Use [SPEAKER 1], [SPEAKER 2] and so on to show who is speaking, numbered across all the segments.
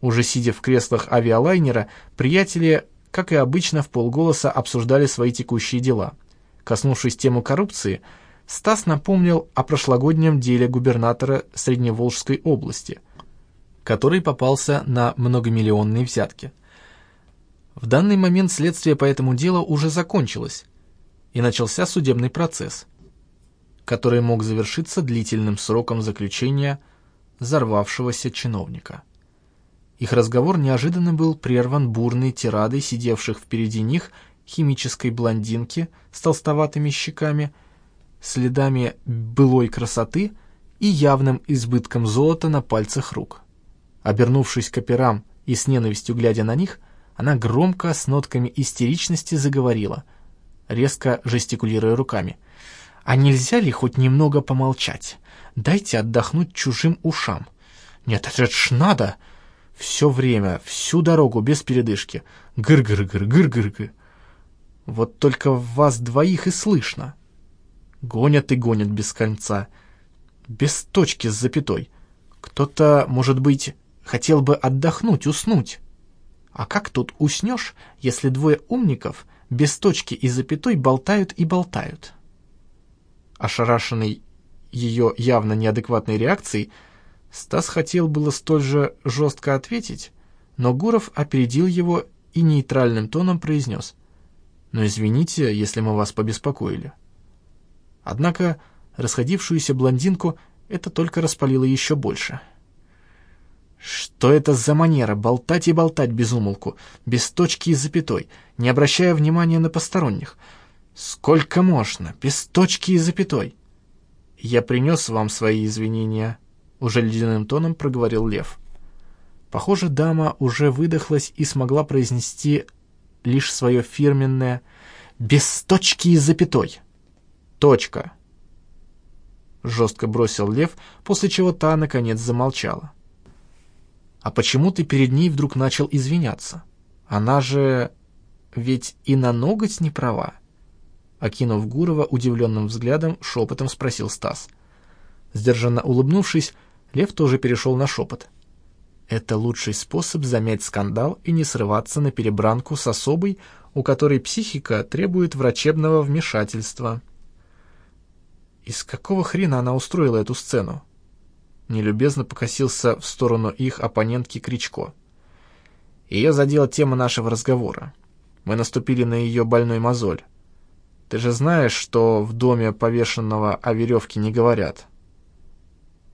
[SPEAKER 1] Уже сидя в креслах авиалайнера, приятели, как и обычно, в полголоса обсуждали свои текущие дела. Коснувшись темы коррупции, Стас напомнил о прошлогоднем деле губернатора Средневолжской области, который попался на многомиллионные взятки. В данный момент следствие по этому делу уже закончилось, и начался судебный процесс, который мог завершиться длительным сроком заключения взорвавшегося чиновника. Их разговор неожиданно был прерван бурной тирадой сидевших впереди них химической блондинки с толстоватыми щеками, следами былой красоты и явным избытком золота на пальцах рук. Обернувшись к операм и с ненавистью глядя на них, она громко, с нотками истеричности заговорила, резко жестикулируя руками. «А нельзя ли хоть немного помолчать? Дайте отдохнуть чужим ушам. Нет, это ж надо! Все время, всю дорогу, без передышки. Гыр-гыр-гыр, гыр-гыр-гыр. Вот только вас двоих и слышно. Гонят и гонят без конца. Без точки с запятой. Кто-то, может быть, хотел бы отдохнуть, уснуть. А как тут уснешь, если двое умников без точки и запятой болтают и болтают? Ошарашенный ее явно неадекватной реакцией, Стас хотел было столь же жестко ответить, но Гуров опередил его и нейтральным тоном произнес. «Но извините, если мы вас побеспокоили». Однако расходившуюся блондинку это только распалило еще больше. Что это за манера болтать и болтать без умолку, без точки и запятой, не обращая внимания на посторонних? Сколько можно, без точки и запятой? Я принес вам свои извинения, уже ледяным тоном проговорил Лев. Похоже, дама уже выдохлась и смогла произнести лишь свое фирменное «без точки и запятой». «Точка», — жестко бросил Лев, после чего та, наконец, замолчала. «А почему ты перед ней вдруг начал извиняться? Она же ведь и на ноготь не права». Окинув Гурова удивленным взглядом, шепотом спросил Стас. Сдержанно улыбнувшись, Лев тоже перешел на шепот. Это лучший способ замять скандал и не срываться на перебранку с особой, у которой психика требует врачебного вмешательства. Из какого хрена она устроила эту сцену? Нелюбезно покосился в сторону их оппонентки Кричко. Ее задела тема нашего разговора. Мы наступили на ее больной мозоль. Ты же знаешь, что в доме повешенного о веревке не говорят.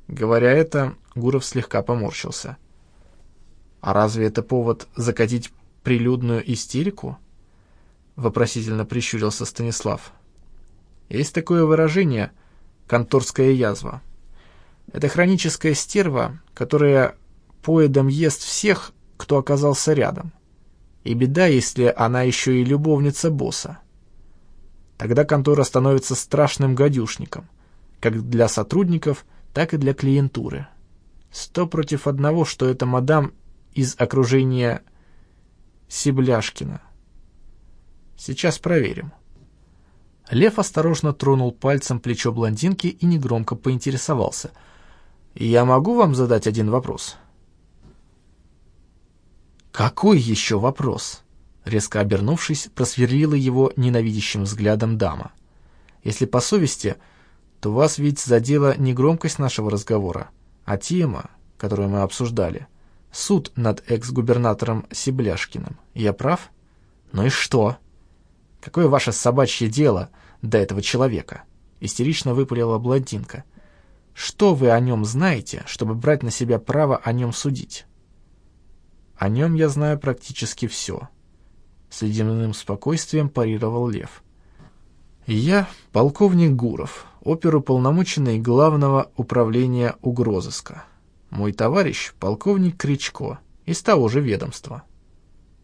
[SPEAKER 1] Говоря это, Гуров слегка поморщился. А разве это повод закатить прилюдную истерику? Вопросительно прищурился Станислав. Есть такое выражение «конторская язва». Это хроническая стерва, которая поедом ест всех, кто оказался рядом. И беда, если она еще и любовница босса. Тогда контора становится страшным гадюшником, как для сотрудников, так и для клиентуры. Сто против одного, что это мадам из окружения Сибляшкина. Сейчас проверим. Лев осторожно тронул пальцем плечо блондинки и негромко поинтересовался. «Я могу вам задать один вопрос?» «Какой еще вопрос?» Резко обернувшись, просверлила его ненавидящим взглядом дама. «Если по совести, то вас ведь задела не громкость нашего разговора, а тема, которую мы обсуждали. Суд над экс-губернатором Сибляшкиным. Я прав? Ну и что?» Какое ваше собачье дело до этого человека?» Истерично выпалила блондинка. «Что вы о нем знаете, чтобы брать на себя право о нем судить?» «О нем я знаю практически все», — с ледяным спокойствием парировал Лев. «Я полковник Гуров, оперуполномоченный Главного управления угрозыска. Мой товарищ — полковник Кричко, из того же ведомства.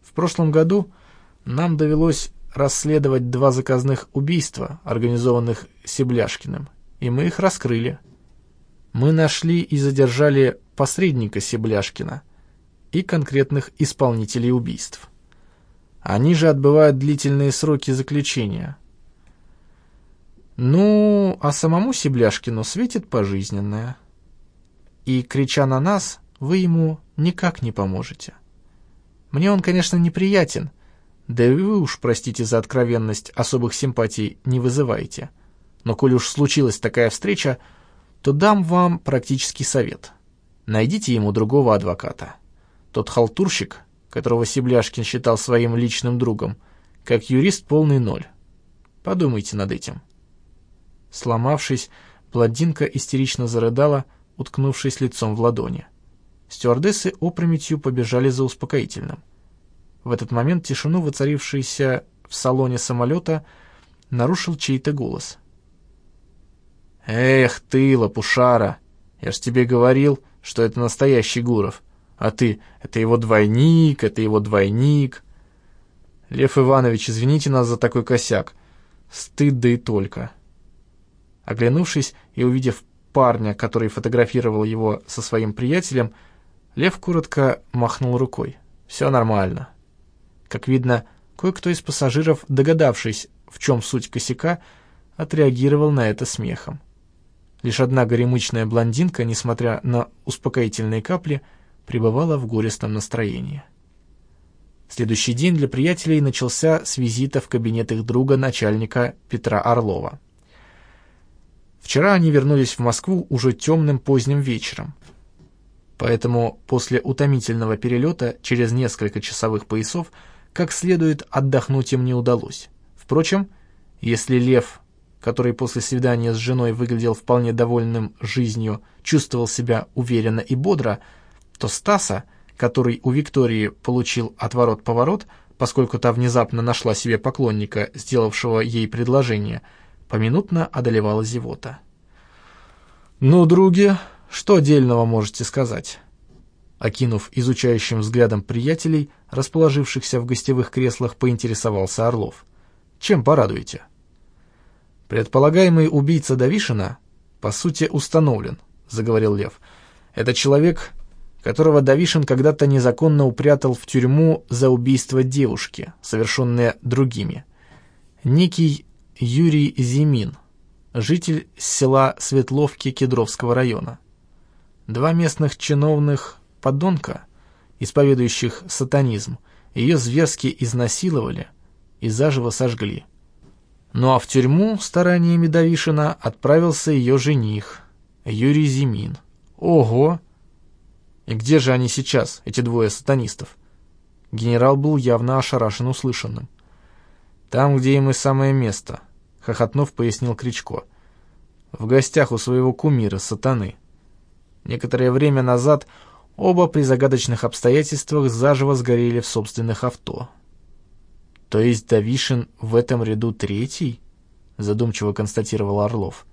[SPEAKER 1] В прошлом году нам довелось расследовать два заказных убийства, организованных Себляшкиным, и мы их раскрыли. Мы нашли и задержали посредника Себляшкина и конкретных исполнителей убийств. Они же отбывают длительные сроки заключения. Ну, а самому Себляшкину светит пожизненное. И, крича на нас, вы ему никак не поможете. Мне он, конечно, неприятен, да и вы уж, простите за откровенность, особых симпатий не вызываете. Но коль уж случилась такая встреча, то дам вам практический совет. Найдите ему другого адвоката. Тот халтурщик, которого Себляшкин считал своим личным другом, как юрист полный ноль. Подумайте над этим. Сломавшись, блондинка истерично зарыдала, уткнувшись лицом в ладони. Стюардессы опрометью побежали за успокоительным. В этот момент тишину, воцарившуюся в салоне самолета, нарушил чей-то голос. «Эх ты, лопушара! Я ж тебе говорил, что это настоящий Гуров, а ты — это его двойник, это его двойник!» «Лев Иванович, извините нас за такой косяк. Стыд да и только». Оглянувшись и увидев парня, который фотографировал его со своим приятелем, Лев коротко махнул рукой. «Все нормально». Как видно, кое-кто из пассажиров, догадавшись, в чем суть косяка, отреагировал на это смехом. Лишь одна горемычная блондинка, несмотря на успокоительные капли, пребывала в горестном настроении. Следующий день для приятелей начался с визита в кабинет их друга, начальника Петра Орлова. Вчера они вернулись в Москву уже темным поздним вечером. Поэтому после утомительного перелета через несколько часовых поясов как следует отдохнуть им не удалось. Впрочем, если Лев, который после свидания с женой выглядел вполне довольным жизнью, чувствовал себя уверенно и бодро, то Стаса, который у Виктории получил отворот-поворот, поскольку та внезапно нашла себе поклонника, сделавшего ей предложение, поминутно одолевала зевота. «Ну, други, что дельного можете сказать?» Окинув изучающим взглядом приятелей, расположившихся в гостевых креслах, поинтересовался Орлов. «Чем порадуете?» «Предполагаемый убийца Давишина, по сути, установлен», — заговорил Лев. «Это человек, которого Давишин когда-то незаконно упрятал в тюрьму за убийство девушки, совершенное другими. Некий Юрий Зимин, житель села Светловки Кедровского района. Два местных чиновных подонка, исповедующих сатанизм, ее зверски изнасиловали и заживо сожгли. Ну а в тюрьму стараниями Давишина отправился ее жених, Юрий Зимин. Ого! И где же они сейчас, эти двое сатанистов? Генерал был явно ошарашен услышанным. «Там, где им и самое место», — хохотнув пояснил Кричко. «В гостях у своего кумира, сатаны. Некоторое время назад Оба при загадочных обстоятельствах заживо сгорели в собственных авто. «То есть Давишин в этом ряду третий?» — задумчиво констатировал Орлов.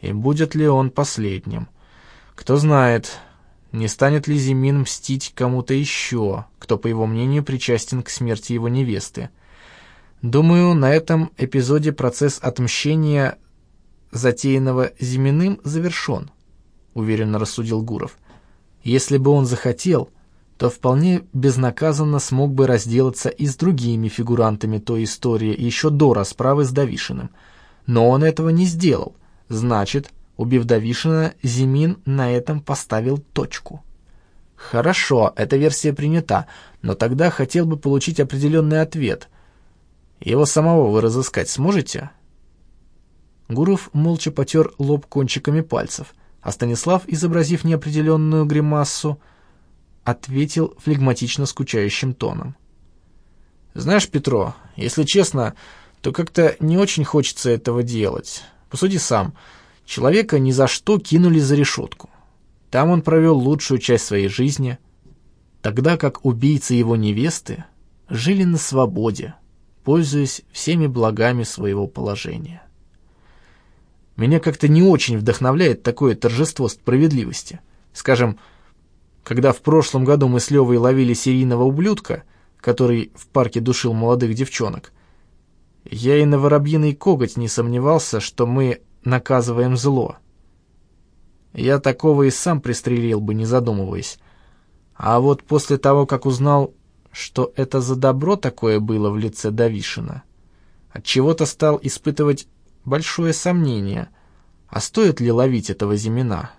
[SPEAKER 1] «И будет ли он последним? Кто знает, не станет ли Зимин мстить кому-то еще, кто, по его мнению, причастен к смерти его невесты. Думаю, на этом эпизоде процесс отмщения, затеянного Зиминым, завершен», — уверенно рассудил Гуров. — если бы он захотел, то вполне безнаказанно смог бы разделаться и с другими фигурантами той истории еще до расправы с Давишиным. Но он этого не сделал. Значит, убив Давишина, Зимин на этом поставил точку. Хорошо, эта версия принята, но тогда хотел бы получить определенный ответ. Его самого вы разыскать сможете? Гуров молча потер лоб кончиками пальцев а Станислав, изобразив неопределенную гримассу, ответил флегматично скучающим тоном. «Знаешь, Петро, если честно, то как-то не очень хочется этого делать. Посуди сам, человека ни за что кинули за решетку. Там он провел лучшую часть своей жизни, тогда как убийцы его невесты жили на свободе, пользуясь всеми благами своего положения. Меня как-то не очень вдохновляет такое торжество справедливости. Скажем, когда в прошлом году мы с Левой ловили серийного ублюдка, который в парке душил молодых девчонок, я и на воробьиный коготь не сомневался, что мы наказываем зло. Я такого и сам пристрелил бы, не задумываясь. А вот после того, как узнал, что это за добро такое было в лице Давишина, отчего-то стал испытывать большое сомнение, а стоит ли ловить этого Зимина?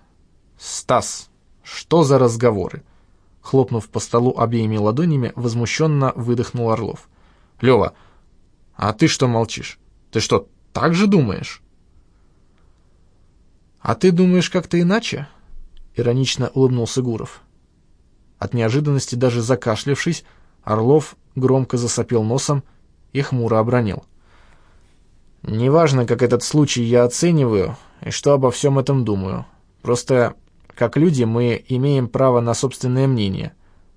[SPEAKER 1] «Стас, что за разговоры? Хлопнув по столу обеими ладонями, возмущенно выдохнул Орлов. «Лева, а ты что молчишь? Ты что, так же думаешь?» «А ты думаешь как-то иначе?» — иронично улыбнулся Гуров. От неожиданности даже закашлявшись, Орлов громко засопел носом и хмуро обронил. «Неважно, как этот случай я оцениваю и что обо всем этом думаю. Просто, как люди, мы имеем право на собственное мнение,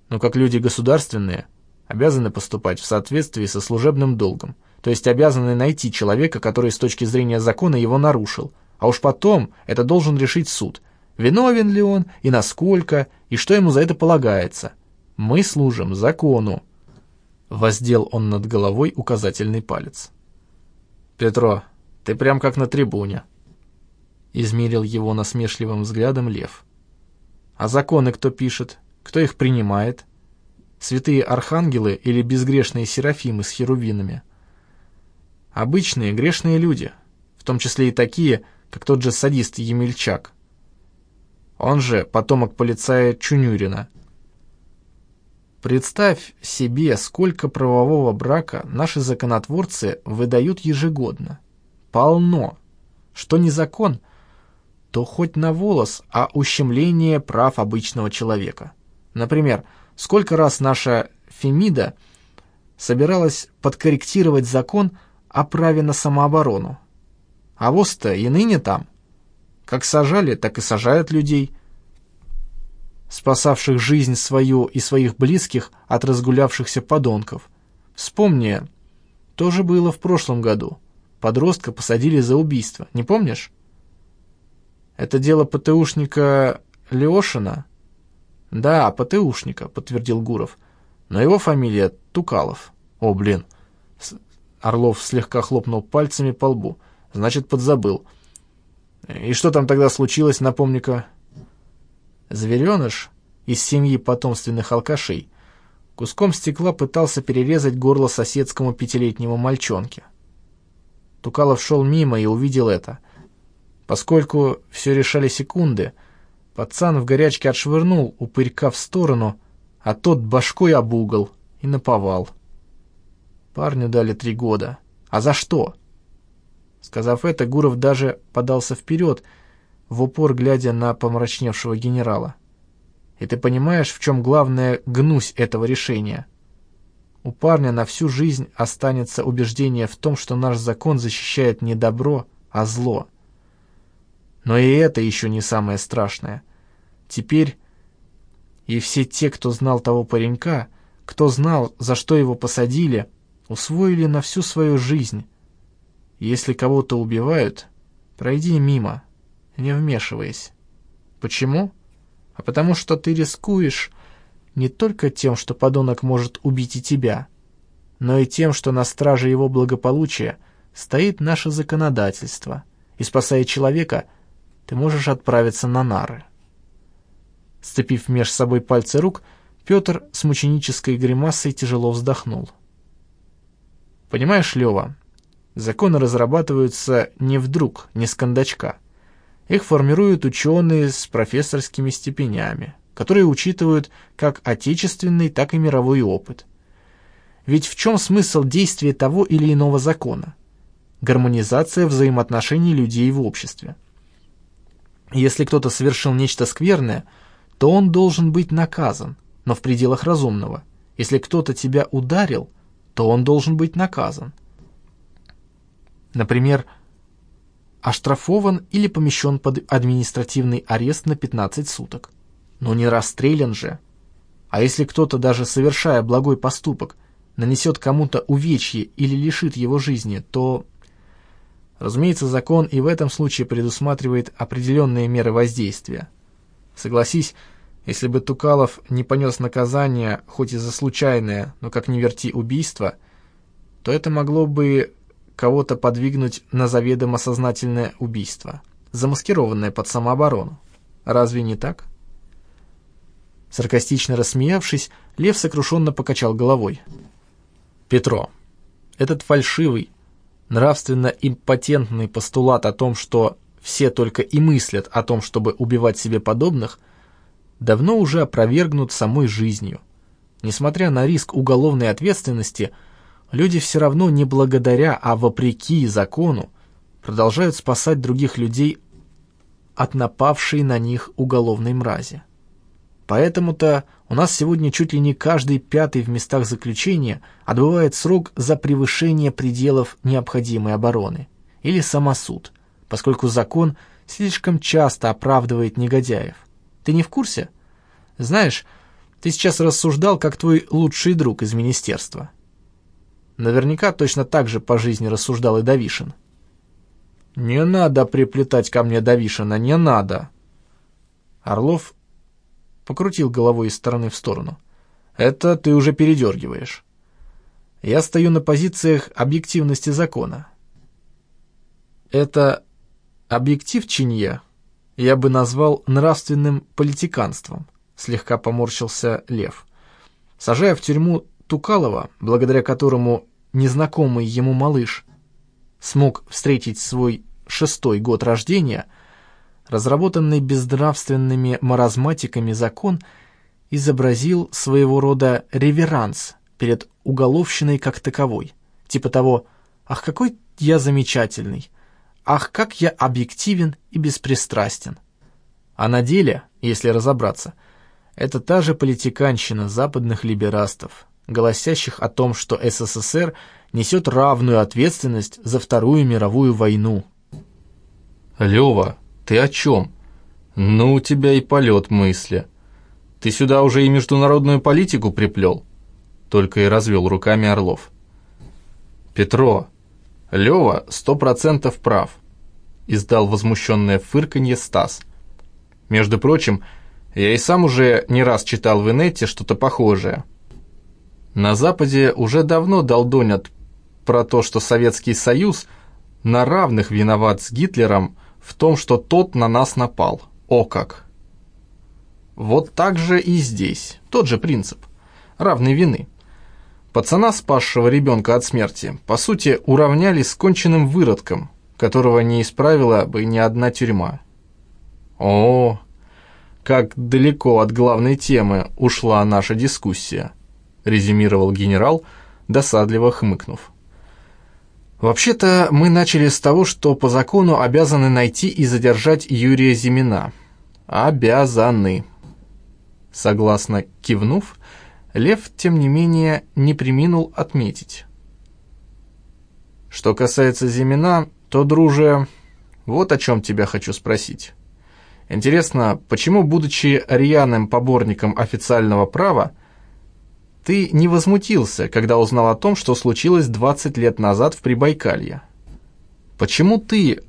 [SPEAKER 1] но как люди государственные обязаны поступать в соответствии со служебным долгом, то есть обязаны найти человека, который с точки зрения закона его нарушил, а уж потом это должен решить суд, виновен ли он и насколько, и что ему за это полагается. Мы служим закону». Воздел он над головой указательный палец. «Петро, ты прям как на трибуне», — измерил его насмешливым взглядом лев. «А законы кто пишет? Кто их принимает? Святые архангелы или безгрешные серафимы с херувинами? Обычные грешные люди, в том числе и такие, как тот же садист Емельчак. Он же потомок полицая Чунюрина, Представь себе, сколько правового брака наши законотворцы выдают ежегодно. Полно. Что не закон, то хоть на волос, а ущемление прав обычного человека. Например, сколько раз наша Фемида собиралась подкорректировать закон о праве на самооборону. А воз-то и ныне там. Как сажали, так и сажают людей – спасавших жизнь свою и своих близких от разгулявшихся подонков. Вспомни, то же было в прошлом году. Подростка посадили за убийство, не помнишь? Это дело ПТУшника Леошина? Да, ПТУшника, подтвердил Гуров. Но его фамилия Тукалов. О, блин. Орлов слегка хлопнул пальцами по лбу. Значит, подзабыл. И что там тогда случилось, напомни-ка? Звереныш из семьи потомственных алкашей куском стекла пытался перерезать горло соседскому пятилетнему мальчонке. Тукалов шел мимо и увидел это. Поскольку все решали секунды, пацан в горячке отшвырнул упырька в сторону, а тот башкой об угол и наповал. Парню дали три года. А за что? Сказав это, Гуров даже подался вперед в упор глядя на помрачневшего генерала. «И ты понимаешь, в чем главная гнусь этого решения?» У парня на всю жизнь останется убеждение в том, что наш закон защищает не добро, а зло. Но и это еще не самое страшное. Теперь и все те, кто знал того паренька, кто знал, за что его посадили, усвоили на всю свою жизнь. Если кого-то убивают, пройди мимо, не вмешиваясь. Почему? А потому что ты рискуешь не только тем, что подонок может убить и тебя, но и тем, что на страже его благополучия стоит наше законодательство, и, спасая человека, ты можешь отправиться на нары. Сцепив меж собой пальцы рук, Петр с мученической гримасой тяжело вздохнул. «Понимаешь, Лева, законы разрабатываются не вдруг, не с кондачка. Их формируют ученые с профессорскими степенями, которые учитывают как отечественный, так и мировой опыт. Ведь в чем смысл действия того или иного закона? Гармонизация взаимоотношений людей в обществе. Если кто-то совершил нечто скверное, то он должен быть наказан, но в пределах разумного. Если кто-то тебя ударил, то он должен быть наказан. Например, оштрафован или помещен под административный арест на 15 суток. Но не расстрелян же. А если кто-то, даже совершая благой поступок, нанесет кому-то увечье или лишит его жизни, то... Разумеется, закон и в этом случае предусматривает определенные меры воздействия. Согласись, если бы Тукалов не понес наказание, хоть и за случайное, но как ни верти убийство, то это могло бы кого-то подвигнуть на заведомо сознательное убийство, замаскированное под самооборону. Разве не так? Саркастично рассмеявшись, Лев сокрушенно покачал головой. «Петро, этот фальшивый, нравственно импотентный постулат о том, что все только и мыслят о том, чтобы убивать себе подобных, давно уже опровергнут самой жизнью. Несмотря на риск уголовной ответственности, люди все равно не благодаря, а вопреки закону продолжают спасать других людей от напавшей на них уголовной мрази. Поэтому-то у нас сегодня чуть ли не каждый пятый в местах заключения отбывает срок за превышение пределов необходимой обороны или самосуд, поскольку закон слишком часто оправдывает негодяев. Ты не в курсе? Знаешь, ты сейчас рассуждал, как твой лучший друг из министерства. Наверняка точно так же по жизни рассуждал и Давишин. «Не надо приплетать ко мне Давишина, не надо!» Орлов покрутил головой из стороны в сторону. «Это ты уже передергиваешь. Я стою на позициях объективности закона. Это объективченье я бы назвал нравственным политиканством», слегка поморщился Лев. Сажая в тюрьму Тукалова, благодаря которому незнакомый ему малыш смог встретить свой шестой год рождения, разработанный безнравственными маразматиками закон изобразил своего рода реверанс перед уголовщиной как таковой, типа того «Ах, какой я замечательный! Ах, как я объективен и беспристрастен!» А на деле, если разобраться, это та же политиканщина западных либерастов, голосящих о том, что СССР несет равную ответственность за Вторую мировую войну.
[SPEAKER 2] «Лёва, ты о чем? Ну, у тебя и полет мысли. Ты сюда уже и международную политику приплел?» Только и развел руками Орлов. «Петро, Лёва сто процентов прав», — издал возмущенное фырканье Стас. «Между прочим, я и сам уже не раз читал в инете что-то похожее». На Западе уже давно долдонят про то, что Советский Союз на равных виноват с Гитлером в том, что тот на нас напал. О как! Вот так же и здесь. Тот же принцип. Равной вины. Пацана, спасшего ребенка от смерти, по сути, уравняли с конченным выродком, которого не исправила бы ни одна тюрьма. О, как далеко от главной темы ушла наша дискуссия резюмировал генерал, досадливо хмыкнув. «Вообще-то мы начали с того, что по закону обязаны найти и задержать Юрия Зимина. Обязаны». Согласно кивнув, Лев, тем не менее, не приминул отметить. «Что касается Зимина, то, друже, вот о чем тебя хочу спросить. Интересно, почему, будучи рьяным поборником официального права, ты не возмутился, когда узнал о том, что случилось 20 лет назад в Прибайкалье? Почему ты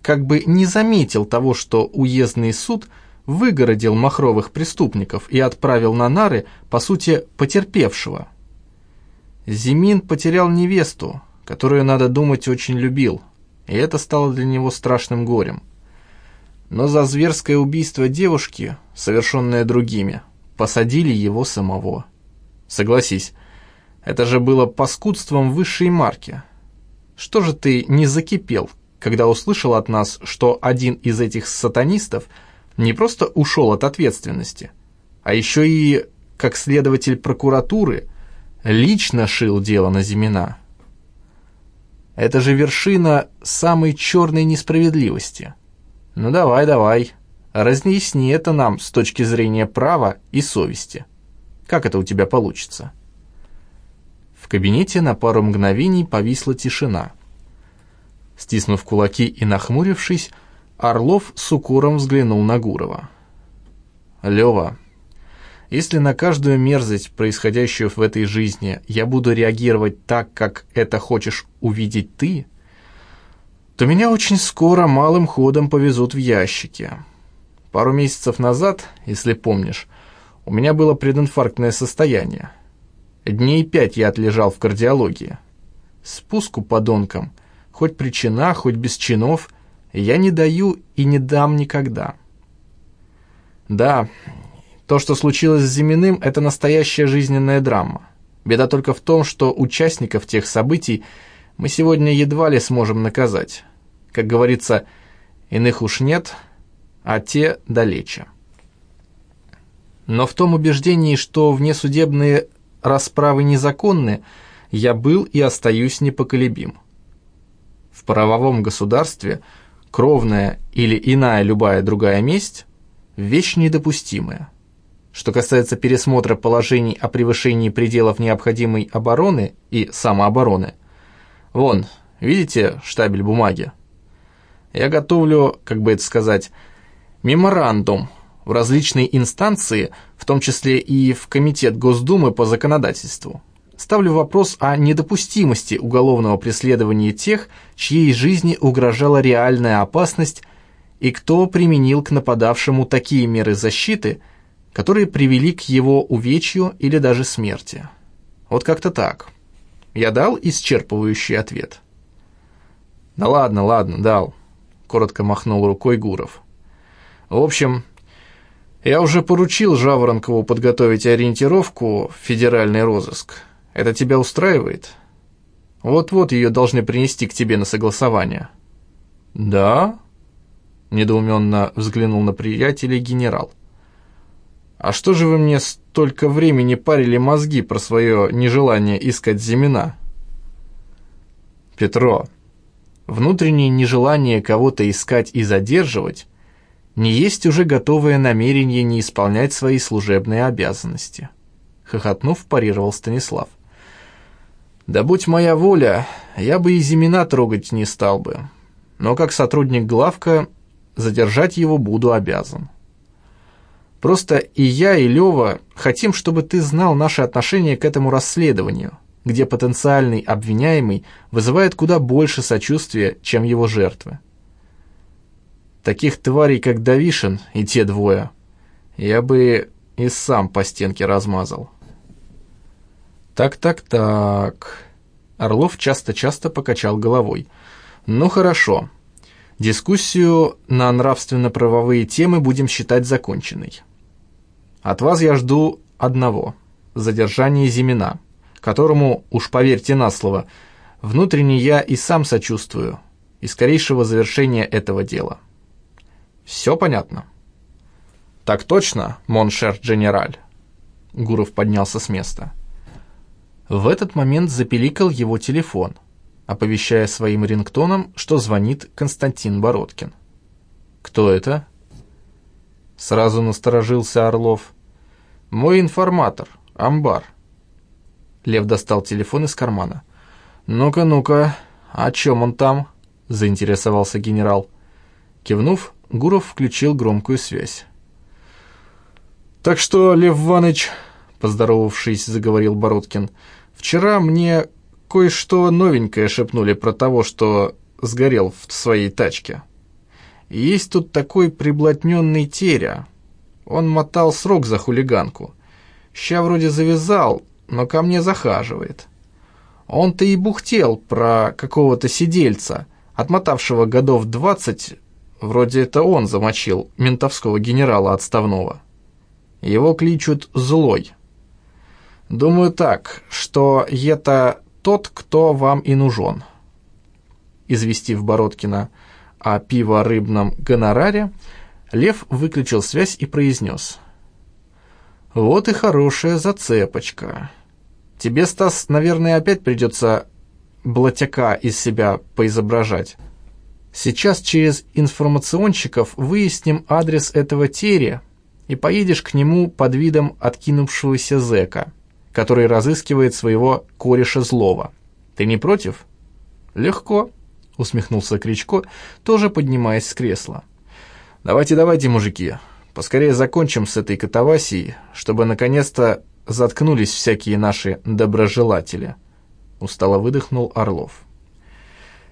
[SPEAKER 2] как бы не заметил того, что уездный суд выгородил махровых преступников и отправил на нары, по сути, потерпевшего? Зимин потерял невесту, которую, надо думать, очень любил, и это стало для него страшным горем. Но за зверское убийство девушки, совершенное другими, посадили его самого. Согласись, это же было паскудством высшей марки. Что же ты не закипел, когда услышал от нас, что один из этих сатанистов не просто ушел от ответственности, а еще и, как следователь прокуратуры, лично шил дело на Зимина? Это же вершина самой черной несправедливости. Ну давай, давай, разъясни это нам с точки зрения права и совести. Как это у тебя получится?» В кабинете на пару мгновений повисла тишина. Стиснув кулаки и нахмурившись, Орлов с укором взглянул на Гурова. «Лёва, если на каждую мерзость, происходящую в этой жизни, я буду реагировать так, как это хочешь увидеть ты, то меня очень скоро малым ходом повезут в ящики. Пару месяцев назад, если помнишь, у меня было прединфарктное состояние. Дней пять я отлежал в кардиологии. Спуску подонкам, хоть при чинах, хоть без чинов, я не даю и не дам никогда. Да, то, что случилось с Зиминым, это настоящая жизненная драма. Беда только в том, что участников тех событий мы сегодня едва ли сможем наказать. Как говорится, иных уж нет, а те далече.
[SPEAKER 1] Но в том убеждении, что внесудебные расправы незаконны, я был и остаюсь непоколебим. В правовом государстве кровная или иная любая другая месть – вещь недопустимая. Что касается пересмотра положений о превышении пределов необходимой обороны и самообороны, вон, видите штабель бумаги? Я готовлю, как бы это сказать, меморандум в различные инстанции, в том числе и в Комитет Госдумы по законодательству. Ставлю вопрос о недопустимости уголовного преследования тех, чьей жизни угрожала реальная опасность и кто применил к нападавшему такие меры защиты, которые привели к его увечью или даже смерти. Вот как-то так. Я дал исчерпывающий ответ. «Да ладно, ладно, дал», — коротко махнул рукой Гуров. «В общем, я уже поручил Жаворонкову подготовить ориентировку в федеральный розыск. Это тебя устраивает? Вот-вот ее должны принести к тебе на согласование». «Да?» — недоуменно взглянул на приятеля генерал. «А что же вы мне столько времени парили мозги про свое нежелание искать Зимина?» «Петро, внутреннее нежелание кого-то искать и задерживать не есть уже готовое намерение не исполнять свои служебные обязанности. Хохотнув, парировал Станислав. Да будь моя воля, я бы и Зимина трогать не стал бы. Но как сотрудник главка задержать его буду обязан. Просто и я, и Лева хотим, чтобы ты знал наше отношение к этому расследованию, где потенциальный обвиняемый вызывает куда больше сочувствия, чем его жертвы. Таких тварей, как Давишин и те двое, я бы и сам по стенке размазал. Так-так-так. Орлов часто-часто покачал головой. Ну хорошо. Дискуссию на нравственно-правовые темы будем считать законченной. От вас я жду одного – задержание Зимина, которому, уж поверьте на слово, внутренне я и сам сочувствую, и скорейшего завершения этого дела. Все понятно? Так точно, моншер генераль. Гуров поднялся с места. В этот момент запеликал его телефон, оповещая своим рингтоном, что звонит Константин Бородкин. «Кто это?» Сразу насторожился Орлов. «Мой информатор, Амбар». Лев достал телефон из кармана. «Ну-ка, ну-ка, о чем он там?» – заинтересовался генерал. Кивнув, Гуров включил громкую связь. «Так что, Лев Иванович, — поздоровавшись, заговорил Бородкин, — вчера мне кое-что новенькое шепнули про того, что сгорел в своей тачке. Есть тут такой приблотненный теря. Он мотал срок за хулиганку. Ща вроде завязал, но ко мне захаживает. Он-то и бухтел про какого-то сидельца, отмотавшего годов двадцать Вроде это он замочил ментовского генерала отставного. Его кличут Злой. Думаю так, что это тот, кто вам и нужен. Известив Бородкина о пиво-рыбном гонораре, Лев выключил связь и произнес. «Вот и хорошая зацепочка. Тебе, Стас, наверное, опять придется блатяка из себя поизображать». Сейчас через информационщиков выясним адрес этого Терри и поедешь к нему под видом откинувшегося зэка, который разыскивает своего кореша злого. Ты не против? Легко, усмехнулся Кричко, тоже поднимаясь с кресла. Давайте, давайте, мужики, поскорее закончим с этой катавасией, чтобы наконец-то заткнулись всякие наши доброжелатели. Устало выдохнул Орлов.